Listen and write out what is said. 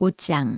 옷장.